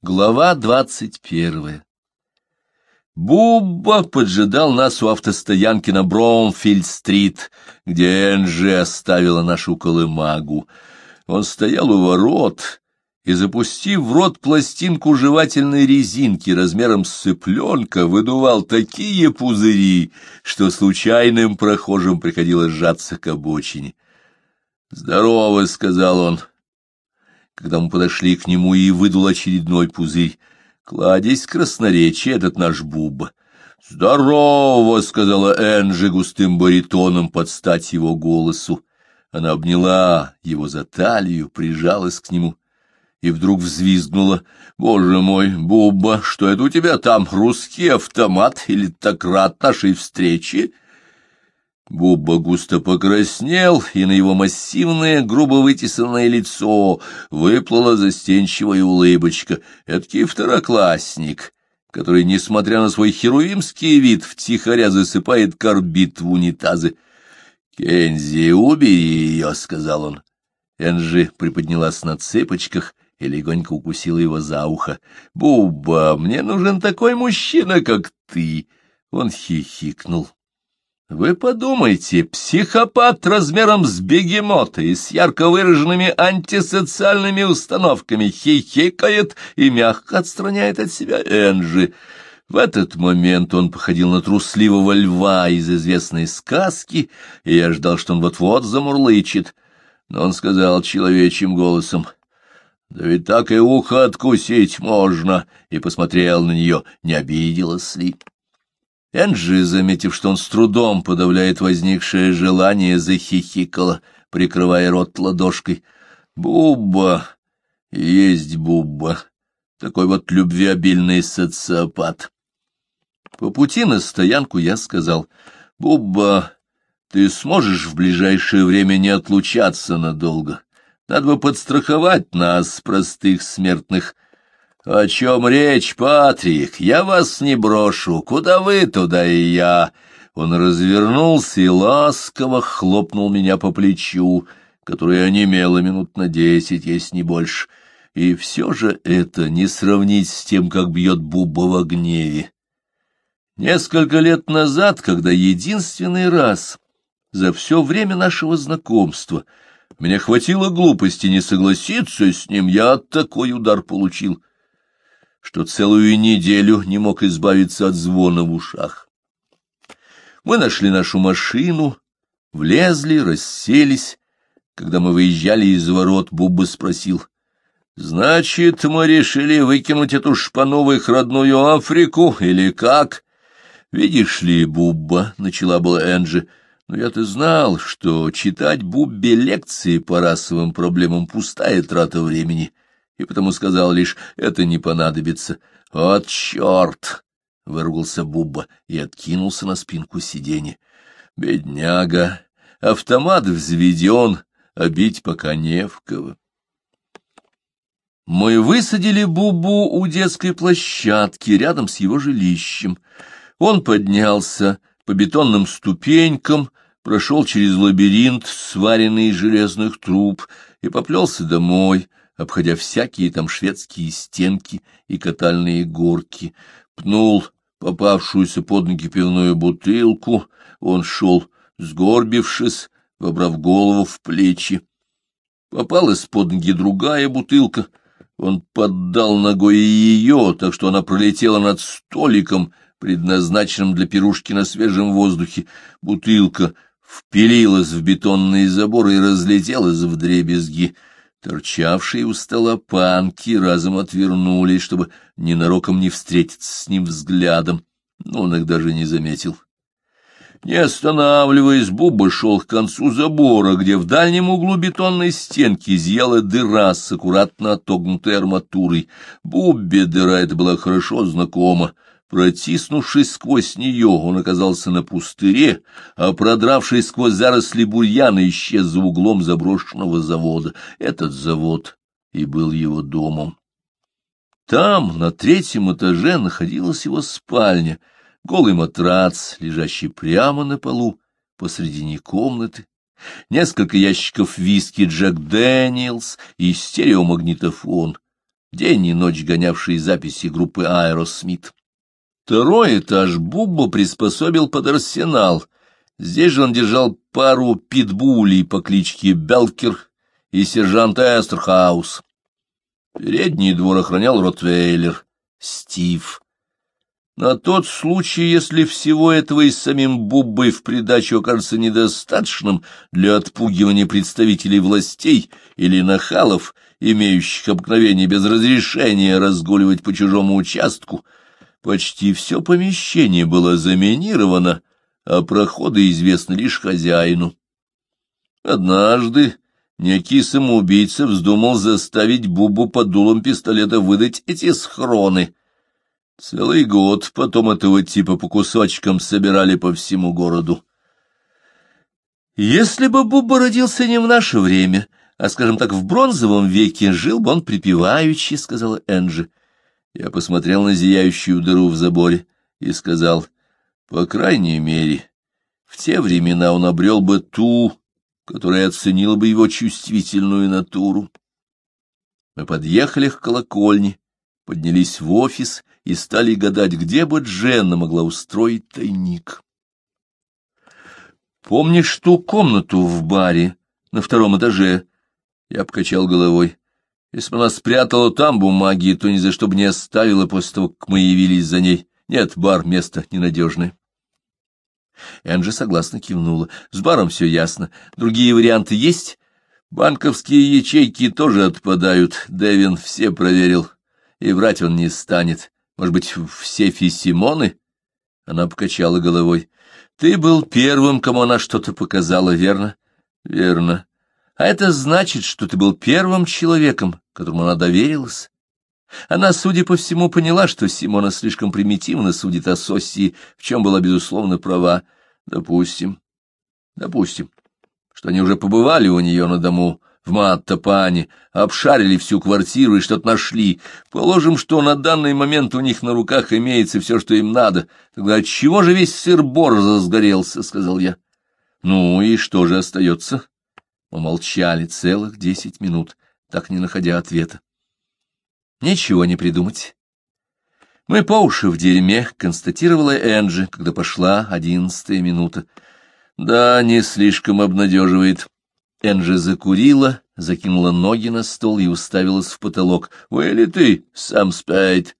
Глава двадцать первая Бубба поджидал нас у автостоянки на Бромфильд-стрит, где Энджи оставила нашу колымагу. Он стоял у ворот и, запустив в рот пластинку жевательной резинки размером с цыпленка, выдувал такие пузыри, что случайным прохожим приходилось сжаться к обочине. «Здорово», — сказал он, когда мы подошли к нему и выдул очередной пузырь. «Кладезь красноречие этот наш Бубба». «Здорово!» — сказала Энджи густым баритоном под стать его голосу. Она обняла его за талию, прижалась к нему и вдруг взвизгнула. «Боже мой, Бубба, что это у тебя там, русский автомат или так рад нашей встречи?» Бубба густо покраснел, и на его массивное, грубо вытесанное лицо выплыла застенчивая улыбочка. Эдакий второклассник, который, несмотря на свой херувимский вид, втихаря засыпает карбид в унитазы. — Кензи, убери ее, — сказал он. Энджи приподнялась на цепочках и легонько укусила его за ухо. — Бубба, мне нужен такой мужчина, как ты! Он хихикнул. Вы подумайте, психопат размером с бегемота и с ярко выраженными антисоциальными установками хихикает и мягко отстраняет от себя Энджи. В этот момент он походил на трусливого льва из известной сказки, и я ждал, что он вот-вот замурлычет. Но он сказал человечьим голосом, «Да ведь так и ухо откусить можно», и посмотрел на нее, не обиделась ли. Энджи, заметив, что он с трудом подавляет возникшее желание, захихикала, прикрывая рот ладошкой. «Бубба! Есть Бубба! Такой вот любвеобильный социопат!» По пути на стоянку я сказал, «Бубба, ты сможешь в ближайшее время не отлучаться надолго? Надо бы подстраховать нас, простых смертных». «О чем речь, Патрик? Я вас не брошу. Куда вы, туда и я». Он развернулся и ласково хлопнул меня по плечу, которое онемело минут на десять, если не больше. И все же это не сравнить с тем, как бьет Буба в гневе. Несколько лет назад, когда единственный раз за все время нашего знакомства мне хватило глупости не согласиться с ним, я такой удар получил — что целую неделю не мог избавиться от звона в ушах. Мы нашли нашу машину, влезли, расселись. Когда мы выезжали из ворот, Бубба спросил, «Значит, мы решили выкинуть эту шпану в их родную Африку, или как?» «Видишь ли, Бубба», — начала была Энджи, — «но я-то знал, что читать Буббе лекции по расовым проблемам — пустая трата времени» и потому сказал лишь «это не понадобится». «От черт!» — выругался Бубба и откинулся на спинку сиденья. «Бедняга! Автомат взведен, а бить пока не в кого». Мы высадили Бубу у детской площадки рядом с его жилищем. Он поднялся по бетонным ступенькам, прошел через лабиринт, сваренный из железных труб, и поплелся домой, обходя всякие там шведские стенки и катальные горки, пнул попавшуюся под ноги пивную бутылку, он шел, сгорбившись, вобрав голову в плечи. Попалась под ноги другая бутылка, он поддал ногой ее, так что она пролетела над столиком, предназначенным для пирушки на свежем воздухе. Бутылка впилилась в бетонный забор и разлетелась в дребезги. Торчавшие у стола панки разом отвернулись, чтобы ненароком не встретиться с ним взглядом, но он их даже не заметил. Не останавливаясь, Буба шел к концу забора, где в дальнем углу бетонной стенки зияла дыра с аккуратно отогнутой арматурой. Буббе дыра эта была хорошо знакома. Протиснувшись сквозь нее, он оказался на пустыре, а продравшись сквозь заросли бурьяна, исчез за углом заброшенного завода. Этот завод и был его домом. Там, на третьем этаже, находилась его спальня, голый матрац, лежащий прямо на полу посредине комнаты, несколько ящиков виски Джек Дэниелс и стереомагнитофон. день и ночь гонявший записи группы «Аэросмит». Второй этаж Бубба приспособил под арсенал. Здесь же он держал пару питбулей по кличке Белкер и сержант Эстерхаус. Передний двор охранял Ротвейлер, Стив. На тот случай, если всего этого и самим Буббой в придачу окажется недостаточным для отпугивания представителей властей или нахалов, имеющих обыкновение без разрешения разгуливать по чужому участку, почти все помещение было заминировано, а проходы известны лишь хозяину. Однажды некий самоубийца вздумал заставить Бубу под дулом пистолета выдать эти схроны — Целый год потом этого типа по кусочкам собирали по всему городу. Если бы Бубба родился не в наше время, а, скажем так, в бронзовом веке, жил бы он припеваючи, — сказала Энджи. Я посмотрел на зияющую дыру в заборе и сказал, по крайней мере, в те времена он обрел бы ту, которая оценила бы его чувствительную натуру. Мы подъехали к колокольне, поднялись в офис и стали гадать, где бы Дженна могла устроить тайник. «Помнишь ту комнату в баре на втором этаже?» Я покачал головой. «Если бы она спрятала там бумаги, то ни за что бы не оставила после того, как мы явились за ней. Нет, бар — место ненадежное». Энджи согласно кивнула. «С баром все ясно. Другие варианты есть?» «Банковские ячейки тоже отпадают. Дэвин все проверил. И врать он не станет. Может быть, в сейфе Симоны? Она покачала головой. Ты был первым, кому она что-то показала, верно? Верно. А это значит, что ты был первым человеком, которому она доверилась. Она, судя по всему, поняла, что Симона слишком примитивно судит о Соссии, в чем была, безусловно, права. Допустим. Допустим, что они уже побывали у нее на дому, в Маттапане, обшарили всю квартиру и что-то нашли. Положим, что на данный момент у них на руках имеется все, что им надо. Тогда отчего же весь сыр-бор разгорелся, — сказал я. Ну и что же остается? Мы целых десять минут, так не находя ответа. Ничего не придумать. Мы по уши в дерьме, констатировала Энджи, когда пошла одиннадцатая минута. Да, не слишком обнадеживает. Энджи закурила, закинула ноги на стол и уставилась в потолок. «Вы ли ты, сам Спейд?»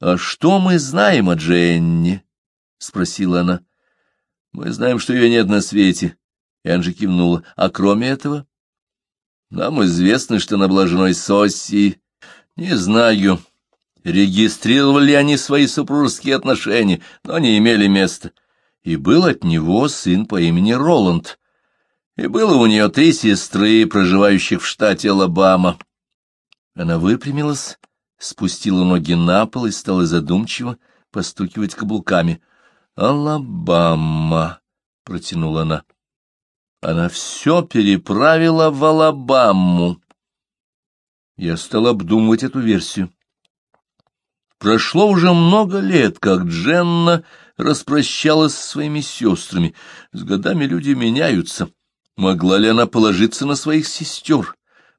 «А что мы знаем о Дженни?» — спросила она. «Мы знаем, что ее нет на свете». Энджи кивнула. «А кроме этого?» «Нам известно, что она была женой Сосси. Не знаю, регистрировали ли они свои супружеские отношения, но не имели места. И был от него сын по имени Роланд» и было у нее три сестры, проживающих в штате Алабама. Она выпрямилась, спустила ноги на пол и стала задумчиво постукивать каблуками. «Алабама», — протянула она. Она все переправила в Алабаму. Я стал обдумывать эту версию. Прошло уже много лет, как Дженна распрощалась со своими сестрами. С годами люди меняются. Могла ли она положиться на своих сестер?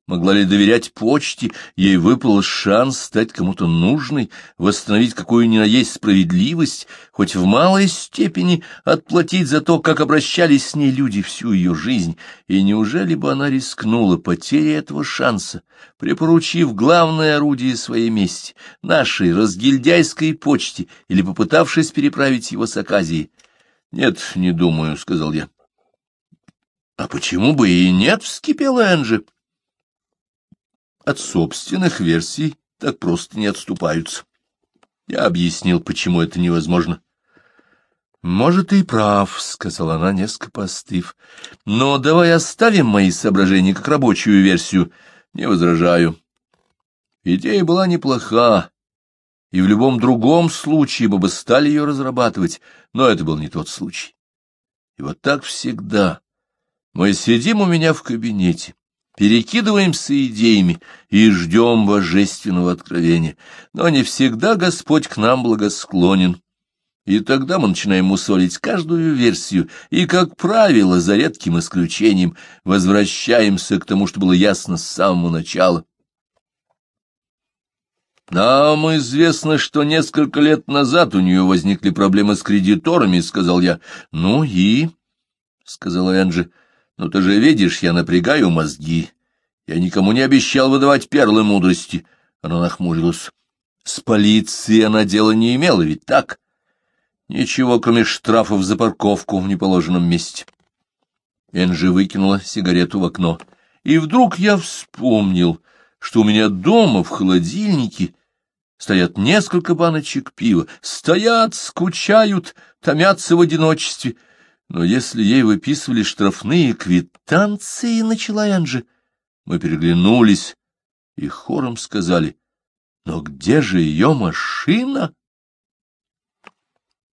Могла ли доверять почте? Ей выпал шанс стать кому-то нужной, восстановить какую ни на есть справедливость, хоть в малой степени отплатить за то, как обращались с ней люди всю ее жизнь. И неужели бы она рискнула потерей этого шанса, припоручив главное орудие своей мести, нашей разгильдяйской почте, или попытавшись переправить его с Аказии? — Нет, не думаю, — сказал я. — А почему бы и нет? — вскипела Энджи. От собственных версий так просто не отступаются. Я объяснил, почему это невозможно. — Может, ты и прав, — сказала она, несколько постыв. — Но давай оставим мои соображения как рабочую версию. Не возражаю. Идея была неплоха, и в любом другом случае мы бы стали ее разрабатывать, но это был не тот случай. И вот так всегда. Мы сидим у меня в кабинете, перекидываемся идеями и ждем божественного откровения, но не всегда Господь к нам благосклонен. И тогда мы начинаем мусолить каждую версию, и, как правило, за редким исключением, возвращаемся к тому, что было ясно с самого начала. Нам известно, что несколько лет назад у нее возникли проблемы с кредиторами, — сказал я. — Ну и? — сказала Энджи. — Ну ты же видишь, я напрягаю мозги. Я никому не обещал выдавать перлы мудрости. Она нахмурилась. С полицией она дела не имела, ведь так? Ничего, кроме штрафов за парковку в неположенном месте. Энджи выкинула сигарету в окно. И вдруг я вспомнил, что у меня дома в холодильнике стоят несколько баночек пива. Стоят, скучают, томятся в одиночестве. Но если ей выписывали штрафные квитанции, начала Энджи, мы переглянулись и хором сказали, «Но где же ее машина?»